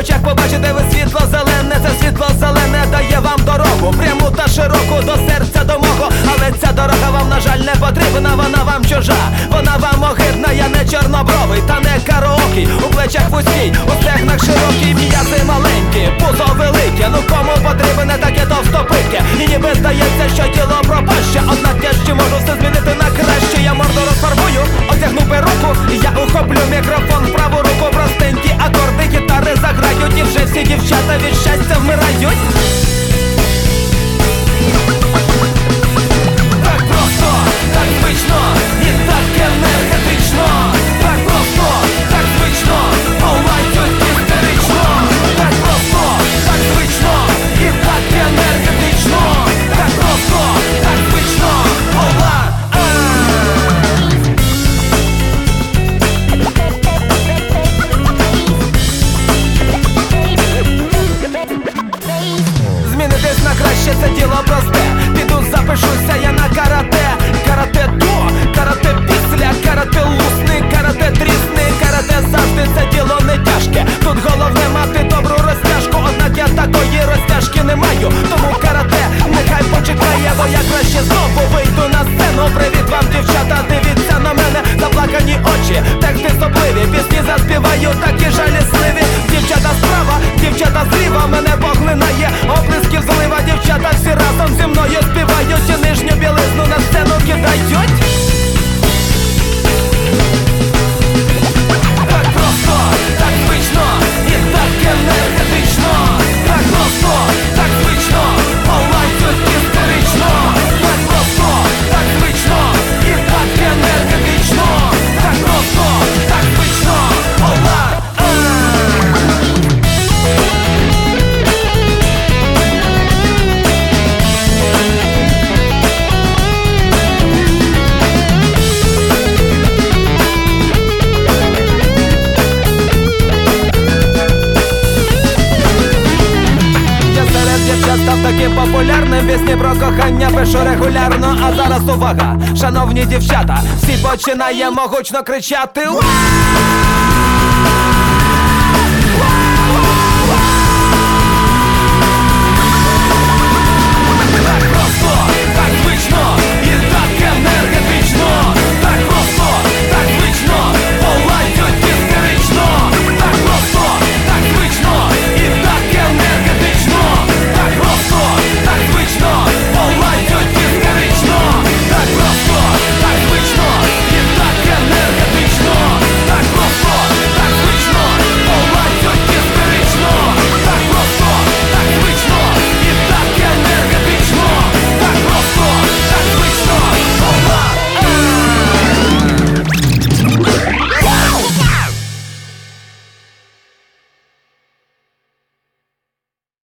очах побачите ви світло зелене, це світло зелене дає вам дорогу, пряму та широку до серця до мого. Але ця дорога вам, на жаль, не потрібна, вона вам чужа, вона вам огидна, я не чорнобровий, та не караокий. У плечах вузький, у стегнах широкий, м'язи маленькі, пузо велике, ну кому потрібне таке товстопике І ніби здається, що тіло пропаще, однак я ще можу все змінити на краще. Я морду розфарбую, одягну руку, я ухоплю мікро. такі жалісливі. Дівчата справа, дівчата зліва мене поглинає, оплесків злива, дівчата всі разом зі мною таке популярне Пісні про кохання пишу регулярно, а зараз увага, шановні дівчата, всі починаємо гучно кричати.